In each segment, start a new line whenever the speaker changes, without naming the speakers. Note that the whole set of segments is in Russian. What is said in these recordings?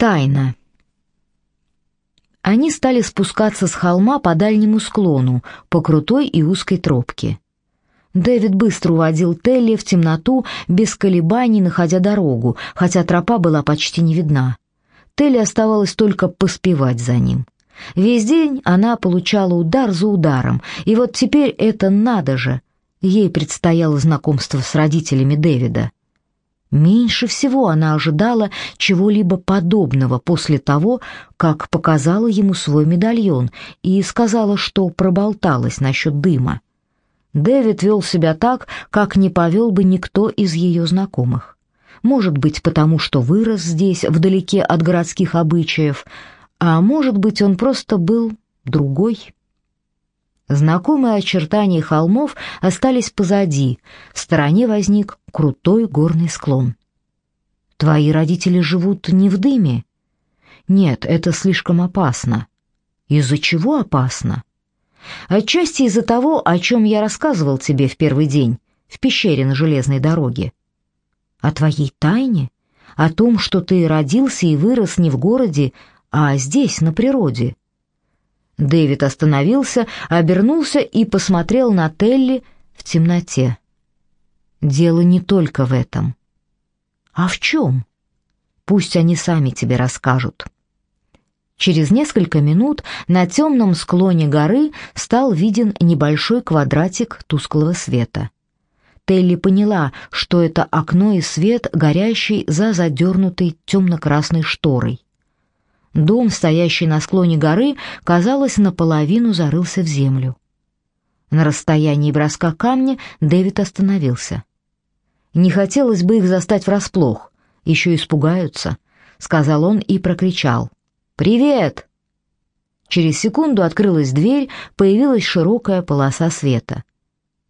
Тайна. Они стали спускаться с холма по дальнему склону, по крутой и узкой тропке. Дэвид быстро уводил Телли в темноту, без колебаний находя дорогу, хотя тропа была почти не видна. Телли оставалось только поспевать за ним. Весь день она получала удар за ударом, и вот теперь это надо же. Ей предстояло знакомство с родителями Дэвида. Меньше всего она ожидала чего-либо подобного после того, как показала ему свой медальон и сказала, что проболталась насчет дыма. Дэвид вел себя так, как не повел бы никто из ее знакомых. Может быть, потому что вырос здесь, вдалеке от городских обычаев, а может быть, он просто был другой. Знакомые очертания холмов остались позади, в стороне возник крутой горный склон. «Твои родители живут не в дыме?» «Нет, это слишком опасно». «Из-за чего опасно?» «Отчасти из-за того, о чем я рассказывал тебе в первый день, в пещере на железной дороге». «О твоей тайне? О том, что ты родился и вырос не в городе, а здесь, на природе?» Дэвид остановился, обернулся и посмотрел на Телли в темноте. Дело не только в этом. А в чем? Пусть они сами тебе расскажут. Через несколько минут на темном склоне горы стал виден небольшой квадратик тусклого света. Телли поняла, что это окно и свет, горящий за задернутой темно-красной шторой. Дом, стоящий на склоне горы, казалось, наполовину зарылся в землю. На расстоянии броска камня Дэвид остановился. Не хотелось бы их застать врасплох, еще испугаются, сказал он и прокричал: "Привет!" Через секунду открылась дверь, появилась широкая полоса света.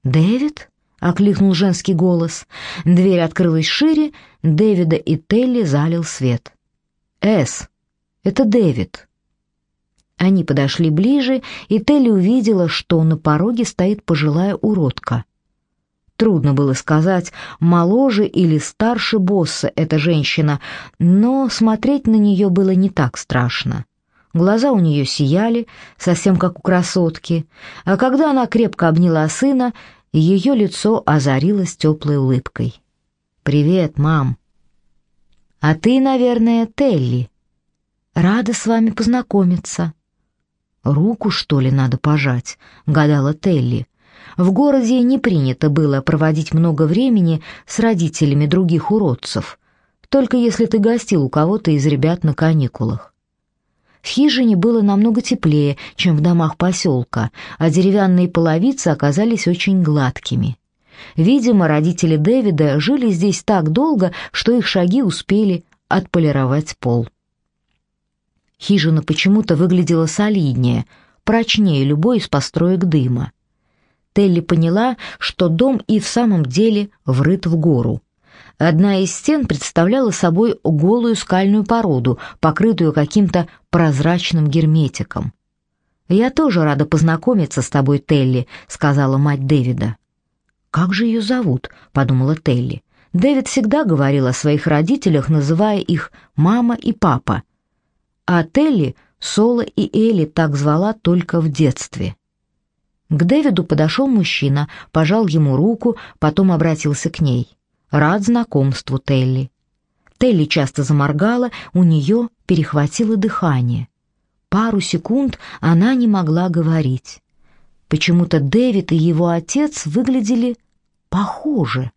"Дэвид?" окликнул женский голос. Дверь открылась шире, Дэвида и Телли залил свет. "Эс, это Дэвид. Они подошли ближе, и Телли увидела, что на пороге стоит пожилая уродка. Трудно было сказать, моложе или старше босса эта женщина, но смотреть на нее было не так страшно. Глаза у нее сияли, совсем как у красотки, а когда она крепко обняла сына, ее лицо озарилось теплой улыбкой. «Привет, мам!» «А ты, наверное, Телли?» Рада с вами познакомиться. Руку, что ли, надо пожать, гадала Телли. В городе не принято было проводить много времени с родителями других уродцев, только если ты гостил у кого-то из ребят на каникулах. В хижине было намного теплее, чем в домах поселка, а деревянные половицы оказались очень гладкими. Видимо, родители Дэвида жили здесь так долго, что их шаги успели отполировать пол. Хижина почему-то выглядела солиднее, прочнее любой из построек дыма. Телли поняла, что дом и в самом деле врыт в гору. Одна из стен представляла собой голую скальную породу, покрытую каким-то прозрачным герметиком. «Я тоже рада познакомиться с тобой, Телли», — сказала мать Дэвида. «Как же ее зовут?» — подумала Телли. Дэвид всегда говорил о своих родителях, называя их «мама» и «папа», а Телли Соло и Элли так звала только в детстве. К Дэвиду подошел мужчина, пожал ему руку, потом обратился к ней. «Рад знакомству, Телли». Телли часто заморгала, у нее перехватило дыхание. Пару секунд она не могла говорить. Почему-то Дэвид и его отец выглядели похожи.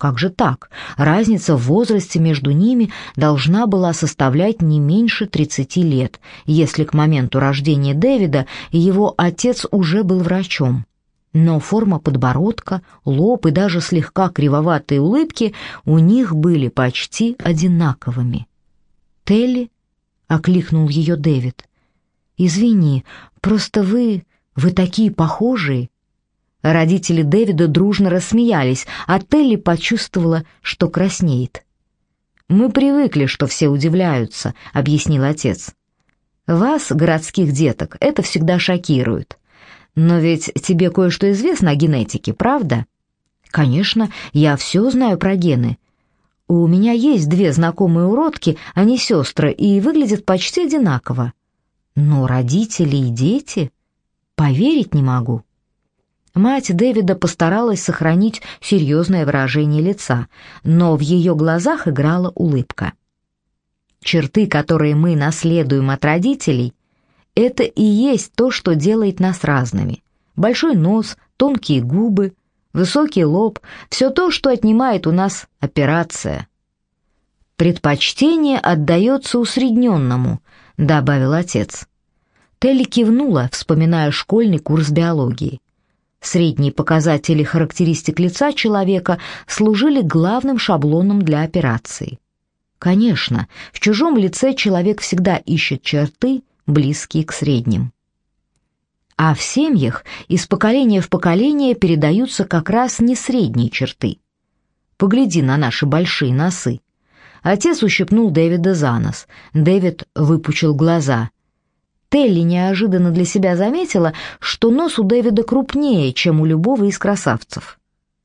Как же так? Разница в возрасте между ними должна была составлять не меньше 30 лет, если к моменту рождения Дэвида его отец уже был врачом. Но форма подбородка, лоб и даже слегка кривоватые улыбки у них были почти одинаковыми. «Телли?» — окликнул ее Дэвид. «Извини, просто вы... вы такие похожие». Родители Дэвида дружно рассмеялись, а Телли почувствовала, что краснеет. «Мы привыкли, что все удивляются», — объяснил отец. «Вас, городских деток, это всегда шокирует. Но ведь тебе кое-что известно о генетике, правда?» «Конечно, я все знаю про гены. У меня есть две знакомые уродки, они сестры, и выглядят почти одинаково. Но родители и дети... Поверить не могу». Мать Дэвида постаралась сохранить серьезное выражение лица, но в ее глазах играла улыбка. Черты, которые мы наследуем от родителей, это и есть то, что делает нас разными. Большой нос, тонкие губы, высокий лоб — все то, что отнимает у нас операция. «Предпочтение отдается усредненному», — добавил отец. Телли кивнула, вспоминая школьный курс биологии. Средние показатели характеристик лица человека служили главным шаблоном для операции. Конечно, в чужом лице человек всегда ищет черты, близкие к средним. А в семьях из поколения в поколение передаются как раз не средние черты. Погляди на наши большие носы. Отец ущипнул Дэвида за нос. Дэвид выпучил глаза. Телли неожиданно для себя заметила, что нос у Дэвида крупнее, чем у любого из красавцев.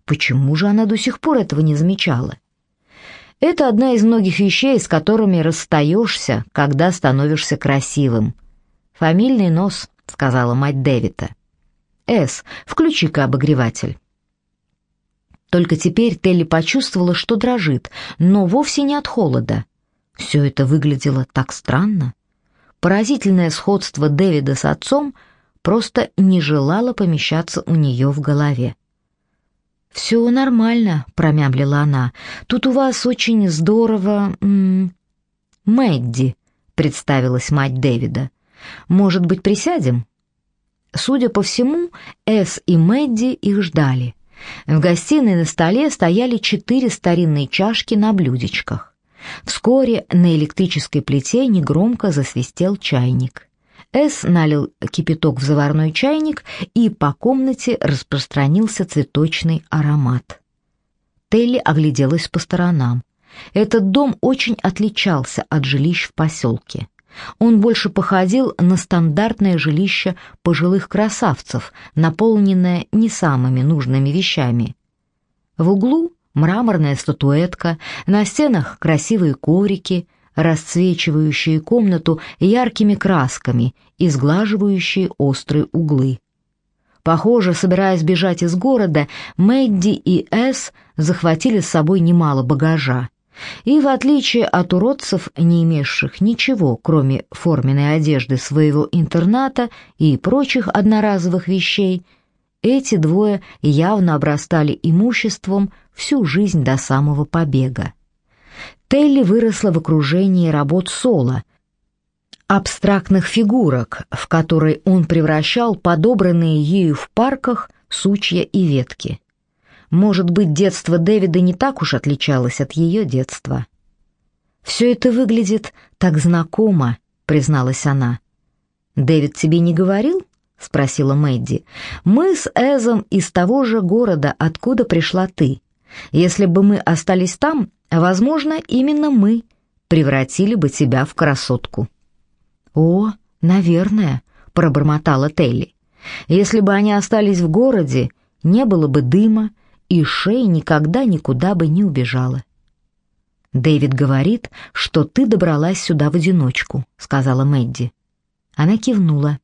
Почему же она до сих пор этого не замечала? Это одна из многих вещей, с которыми расстаешься, когда становишься красивым. «Фамильный нос», — сказала мать Дэвида. «Эс, включи-ка обогреватель». Только теперь Телли почувствовала, что дрожит, но вовсе не от холода. Все это выглядело так странно. Поразительное сходство Дэвида с отцом просто не желало помещаться у нее в голове. «Все нормально», — промямлила она. «Тут у вас очень здорово...» -м «Мэдди», — представилась мать Дэвида. «Может быть, присядем?» Судя по всему, Эс и Мэдди их ждали. В гостиной на столе стояли четыре старинные чашки на блюдечках. Вскоре на электрической плите негромко засвистел чайник. С налил кипяток в заварной чайник, и по комнате распространился цветочный аромат. Телли огляделась по сторонам. Этот дом очень отличался от жилищ в поселке. Он больше походил на стандартное жилище пожилых красавцев, наполненное не самыми нужными вещами. В углу мраморная статуэтка, на стенах красивые коврики, расцвечивающие комнату яркими красками и сглаживающие острые углы. Похоже, собираясь бежать из города, Мэдди и Эс захватили с собой немало багажа. И в отличие от уродцев, не имевших ничего, кроме форменной одежды своего интерната и прочих одноразовых вещей, эти двое явно обрастали имуществом всю жизнь до самого побега. Телли выросла в окружении работ Соло, абстрактных фигурок, в которые он превращал подобранные ею в парках сучья и ветки. Может быть, детство Дэвида не так уж отличалось от ее детства. «Все это выглядит так знакомо», — призналась она. «Дэвид тебе не говорил?» — спросила Мэдди. «Мы с Эзом из того же города, откуда пришла ты. Если бы мы остались там, возможно, именно мы превратили бы тебя в красотку». «О, наверное», — пробормотала Телли. «Если бы они остались в городе, не было бы дыма, и Шей никогда никуда бы не убежала». «Дэвид говорит, что ты добралась сюда в одиночку», — сказала Мэдди. Она кивнула.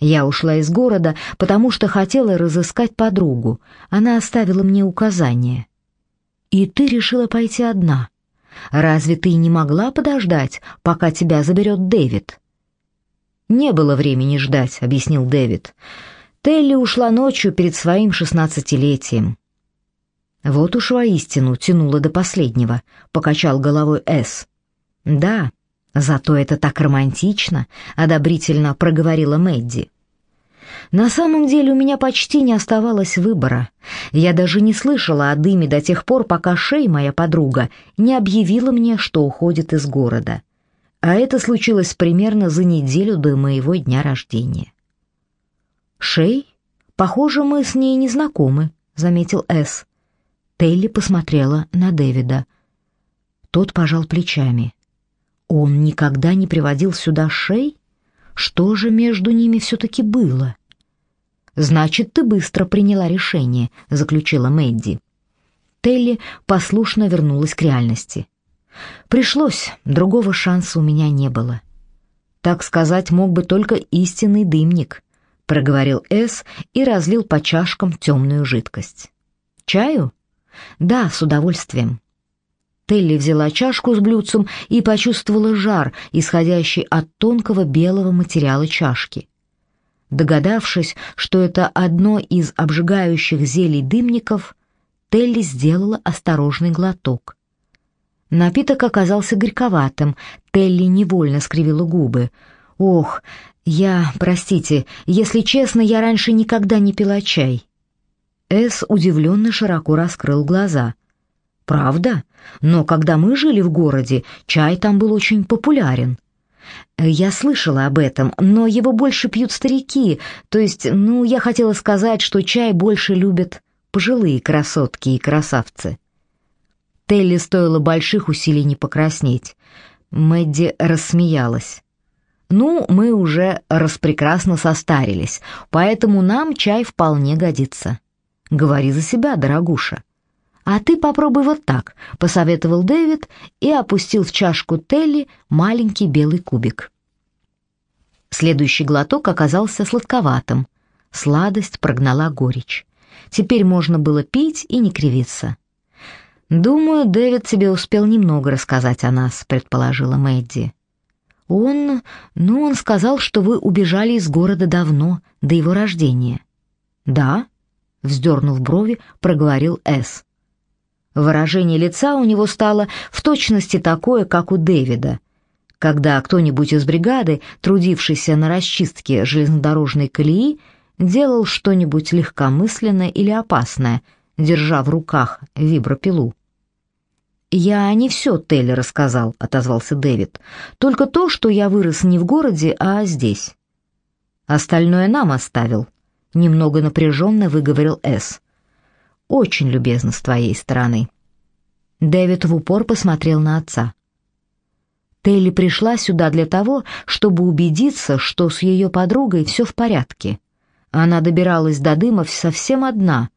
Я ушла из города, потому что хотела разыскать подругу. Она оставила мне указание. И ты решила пойти одна. Разве ты не могла подождать, пока тебя заберет Дэвид? Не было времени ждать, объяснил Дэвид. Телли ушла ночью перед своим шестнадцатилетием. Вот уж воистину тянуло до последнего, покачал головой С. Да, «Зато это так романтично», — одобрительно проговорила Мэдди. «На самом деле у меня почти не оставалось выбора. Я даже не слышала о дыме до тех пор, пока Шей, моя подруга, не объявила мне, что уходит из города. А это случилось примерно за неделю до моего дня рождения». «Шей? Похоже, мы с ней не знакомы», — заметил С. Телли посмотрела на Дэвида. Тот пожал плечами. Он никогда не приводил сюда шей? Что же между ними все-таки было? «Значит, ты быстро приняла решение», — заключила Мэдди. Телли послушно вернулась к реальности. Пришлось, другого шанса у меня не было. Так сказать, мог бы только истинный дымник, проговорил С и разлил по чашкам темную жидкость. Чаю? Да, с удовольствием. Телли взяла чашку с блюдцем и почувствовала жар, исходящий от тонкого белого материала чашки. Догадавшись, что это одно из обжигающих зелий дымников, Телли сделала осторожный глоток. Напиток оказался горьковатым, Телли невольно скривила губы. «Ох, я, простите, если честно, я раньше никогда не пила чай». Эс удивленно широко раскрыл глаза. Правда? Но когда мы жили в городе, чай там был очень популярен. Я слышала об этом, но его больше пьют старики. То есть, ну, я хотела сказать, что чай больше любят пожилые красотки и красавцы. Телли стоило больших усилий не покраснеть. Мэдди рассмеялась. «Ну, мы уже распрекрасно состарились, поэтому нам чай вполне годится. Говори за себя, дорогуша». «А ты попробуй вот так», — посоветовал Дэвид и опустил в чашку Телли маленький белый кубик. Следующий глоток оказался сладковатым. Сладость прогнала горечь. Теперь можно было пить и не кривиться. «Думаю, Дэвид тебе успел немного рассказать о нас», — предположила Мэдди. «Он... ну, он сказал, что вы убежали из города давно, до его рождения». «Да?» — вздернув брови, проговорил Эс. Выражение лица у него стало в точности такое, как у Дэвида. Когда кто-нибудь из бригады, трудившийся на расчистке железнодорожной колеи, делал что-нибудь легкомысленное или опасное, держа в руках вибропилу. «Я не все Телли рассказал», — отозвался Дэвид. «Только то, что я вырос не в городе, а здесь». «Остальное нам оставил», — немного напряженно выговорил Эс. Очень любезно с твоей стороны». Дэвид в упор посмотрел на отца. Телли пришла сюда для того, чтобы убедиться, что с ее подругой все в порядке. Она добиралась до Дымов совсем одна,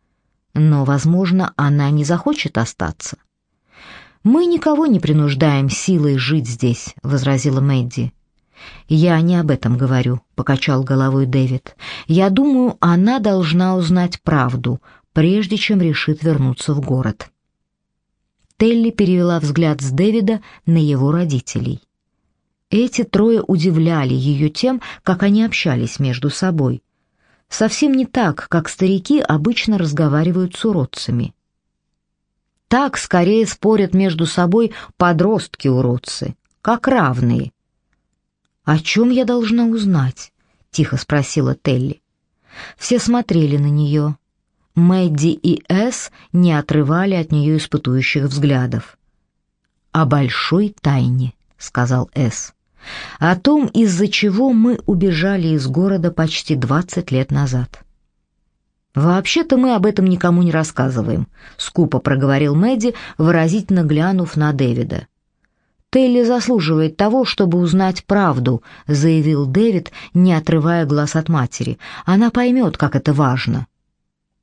но, возможно, она не захочет остаться. «Мы никого не принуждаем силой жить здесь», — возразила Мэдди. «Я не об этом говорю», — покачал головой Дэвид. «Я думаю, она должна узнать правду, прежде чем решит вернуться в город. Телли перевела взгляд с Дэвида на его родителей. Эти трое удивляли ее тем, как они общались между собой. Совсем не так, как старики обычно разговаривают с уродцами. Так скорее спорят между собой подростки-уродцы, как равные. «О чем я должна узнать?» — тихо спросила Телли. Все смотрели на нее. Мэдди и Эс не отрывали от нее испытующих взглядов. «О большой тайне», — сказал Эс. «О том, из-за чего мы убежали из города почти двадцать лет назад». «Вообще-то мы об этом никому не рассказываем», — скупо проговорил Мэдди, выразительно глянув на Дэвида. «Телли заслуживает того, чтобы узнать правду», — заявил Дэвид, не отрывая глаз от матери. «Она поймет, как это важно».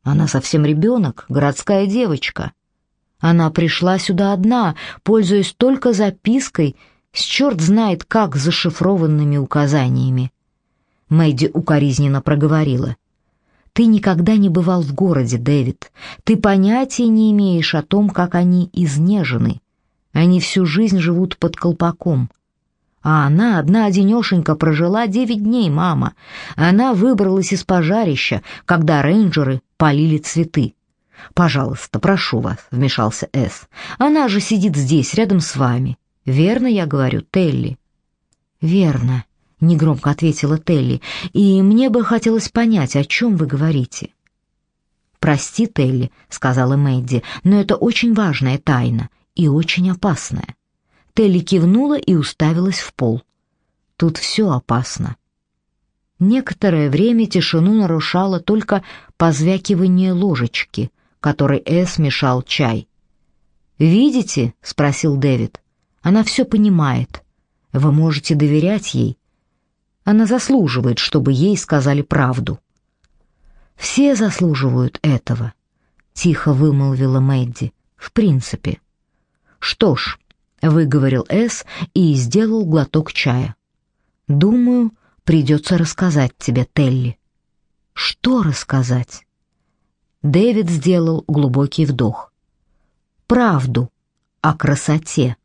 Она совсем ребенок, городская девочка. Она пришла сюда одна, пользуясь только запиской с черт знает как зашифрованными указаниями. Мэдди укоризненно проговорила. «Ты никогда не бывал в городе, Дэвид. Ты понятия не имеешь о том, как они изнежены. Они всю жизнь живут под колпаком. А она одна-одинешенька прожила девять дней, мама. Она выбралась из пожарища, когда рейнджеры полили цветы. «Пожалуйста, прошу вас», — вмешался Эс. «Она же сидит здесь, рядом с вами. Верно я говорю, Телли?» «Верно», — негромко ответила Телли. «И мне бы хотелось понять, о чем вы говорите». «Прости, Телли», — сказала Мэдди, — «но это очень важная тайна и очень опасная». Телли кивнула и уставилась в пол. Тут все опасно. Некоторое время тишину нарушало только позвякивание ложечки, которой Эс мешал чай. «Видите?» — спросил Дэвид. «Она все понимает. Вы можете доверять ей. Она заслуживает, чтобы ей сказали правду». «Все заслуживают этого», — тихо вымолвила Мэдди. В принципе. Что ж, выговорил С и сделал глоток чая. Думаю, придется рассказать тебе, Телли. Что рассказать? Дэвид сделал глубокий вдох. Правду о красоте.